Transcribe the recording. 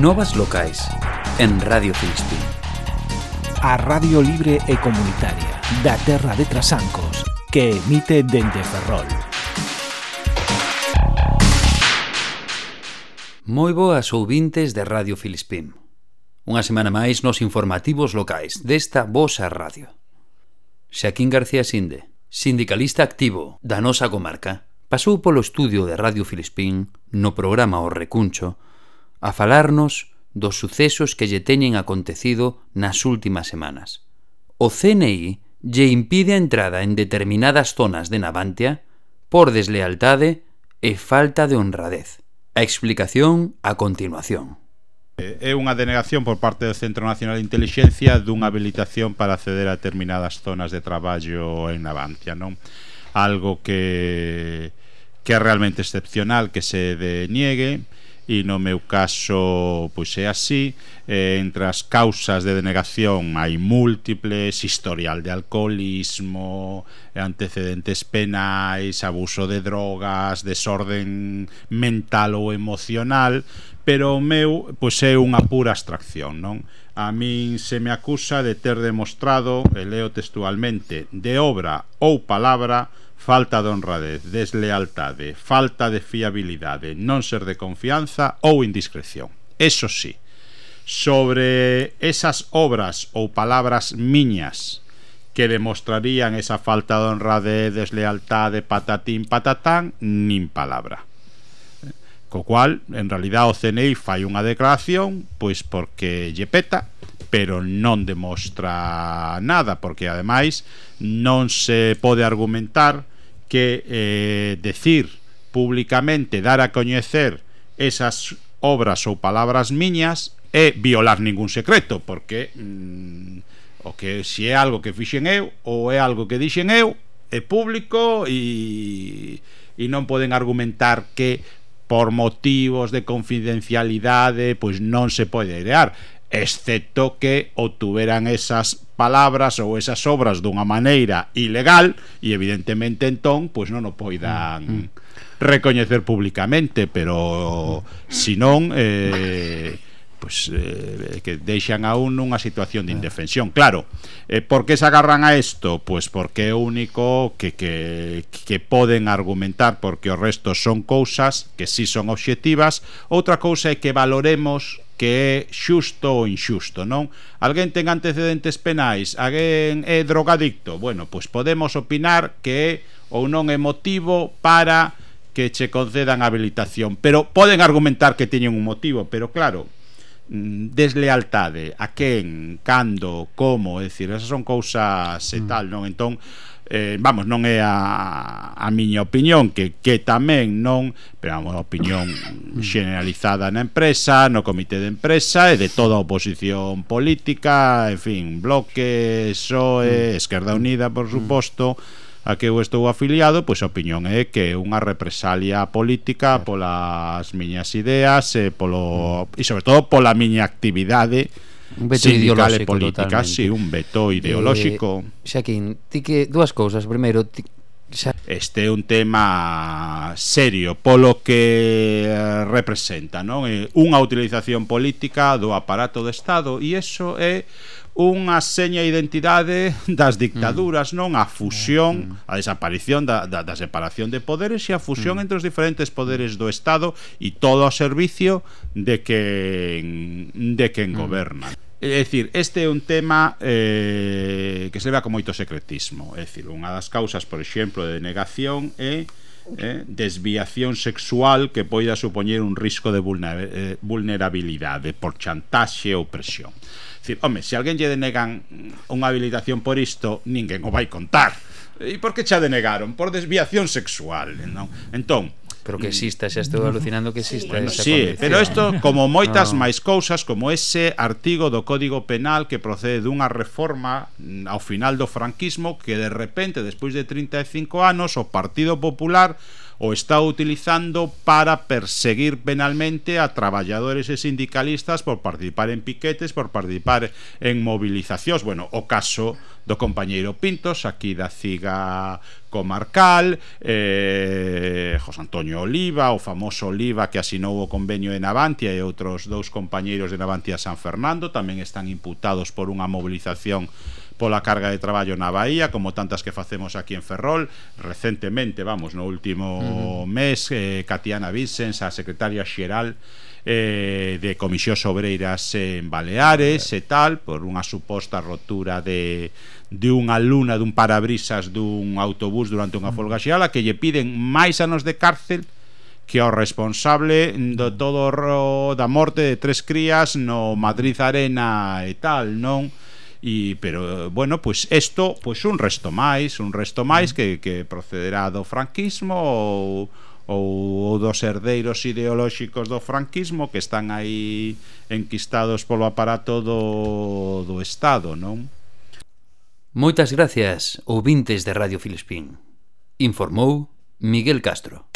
Novas locais en Radio Filispín. A Radio Libre e Comunitaria da Terra de Trasancos que emite dende Ferrol. Moi boas ouvintes de Radio Filispín. Unha semana máis nos informativos locais desta vosa radio. Xaquín García Sinde, sindicalista activo da nosa comarca, pasou polo estudio de Radio Filispín no programa O Recuncho a falarnos dos sucesos que lle teñen acontecido nas últimas semanas. O CNI lle impide a entrada en determinadas zonas de Navantia por deslealtade e falta de honradez. A explicación a continuación. Eh, é unha denegación por parte do Centro Nacional de Inteligencia dunha habilitación para acceder a determinadas zonas de traballo en Navantia, non? Algo que que é realmente excepcional que se deniegue, e no meu caso pois é así. Eh, entre as causas de denegación hai múltiples historial de alcoholismo antecedentes penais abuso de drogas desorden mental ou emocional pero o meu pois é unha pura abstracción non? A min se me acusa de ter demostrado e leo textualmente de obra ou palabra falta de honradez, deslealtade, falta de fiabilidade, non ser de confianza ou indiscreción. Eso sí, sobre esas obras ou palabras miñas que demostrarían esa falta de honradez, deslealtade, patatín, patatán, nin palabra. Co cual, en realidad, o CNI fai unha declaración, pois porque lle peta, pero non demostra nada porque ademais non se pode argumentar que eh, decir públicamente dar a coñecer esas obras ou palabras miñas é violar ningún secreto porque mm, o que se é algo que fixen eu ou é algo que dixen eu é público e, e non poden argumentar que por motivos de confidencialidade pois non se pode airear excepto que obtuveran esas palabras ou esas obras dunha maneira ilegal e evidentemente entón pois non o poidan mm, mm. recoñecer públicamente, pero sinón eh pois eh, que deixan a un nunha situación de eh. indefensión. Claro, eh, por que se agarran a isto? Pois porque é o único que, que, que poden argumentar porque o resto son cousas que si sí son obxectivas. Outra cousa é que valoremos que é xusto ou inxusto, non? Alguén ten antecedentes penais, alguén é drogadicto. Bueno, pois podemos opinar que é ou non é motivo para que che concedan habilitación, pero poden argumentar que teñen un motivo, pero claro, mm, deslealtade a quen, cando, como, é dicir, esas son cousas e mm. tal, non? Entón, eh, vamos, non é a, a miña opinión que, que tamén non pero vamos, a opinión mm. generalizada na empresa, no comité de empresa e de toda a oposición política en fin, Bloque PSOE, mm. Esquerda Unida por mm. suposto a que eu estou afiliado, pois a opinión é que é unha represalia política polas miñas ideas e, polo, e sobre todo pola miña actividade Un veto sindical ideolóxico, e política, totalmente. sí, un veto eh, ideolóxico. Eh, Xaquín, ti que dúas cousas, primeiro, ti, xa... Este é un tema serio polo que eh, representa, non? Eh, unha utilización política do aparato do Estado e iso é unha seña identidade das dictaduras, mm. non? A fusión, mm, mm. a desaparición da, da, da separación de poderes e a fusión mm. entre os diferentes poderes do Estado e todo ao servicio de quen de quen mm. goberna. É dicir, este é un tema eh, que se leva con moito secretismo É dicir, unha das causas, por exemplo, de negación é eh, eh, desviación sexual que poida supoñer un risco de eh, vulnerabilidade por chantaxe ou presión. Dicir, home, se alguén lle denegan unha habilitación por isto, ninguén o vai contar. E por que xa denegaron? Por desviación sexual, non? Entón, Pero que exista, xa estou alucinando que exista bueno, esa sí, condición. pero isto como moitas no. máis cousas como ese artigo do Código Penal que procede dunha reforma ao final do franquismo que de repente despois de 35 anos o Partido Popular o está utilizando para perseguir penalmente a traballadores e sindicalistas por participar en piquetes, por participar en movilizacións. Bueno, o caso do compañeiro Pintos, aquí da Ciga comarcal eh, José Antonio Oliva o famoso Oliva que asinou o convenio de Navantia e outros dous compañeiros de Navantia San Fernando tamén están imputados por unha movilización pola carga de traballo na Bahía, como tantas que facemos aquí en Ferrol, recentemente, vamos, no último uh -huh. mes, eh, Catiana Vicens, a secretaria xeral eh, de Comisións Obreiras en Baleares e tal, por unha suposta rotura de, de unha luna dun parabrisas dun autobús durante unha folga xeral, que lle piden máis anos de cárcel que é o responsable do todo o da morte de tres crías no Madrid Arena e tal, non? E, pero, bueno, pois pues isto, pois pues un resto máis, un resto máis que, que procederá do franquismo ou, ou, ou dos herdeiros ideolóxicos do franquismo que están aí enquistados polo aparato do, do Estado, non? Moitas gracias, ouvintes de Radio Filispín. Informou Miguel Castro.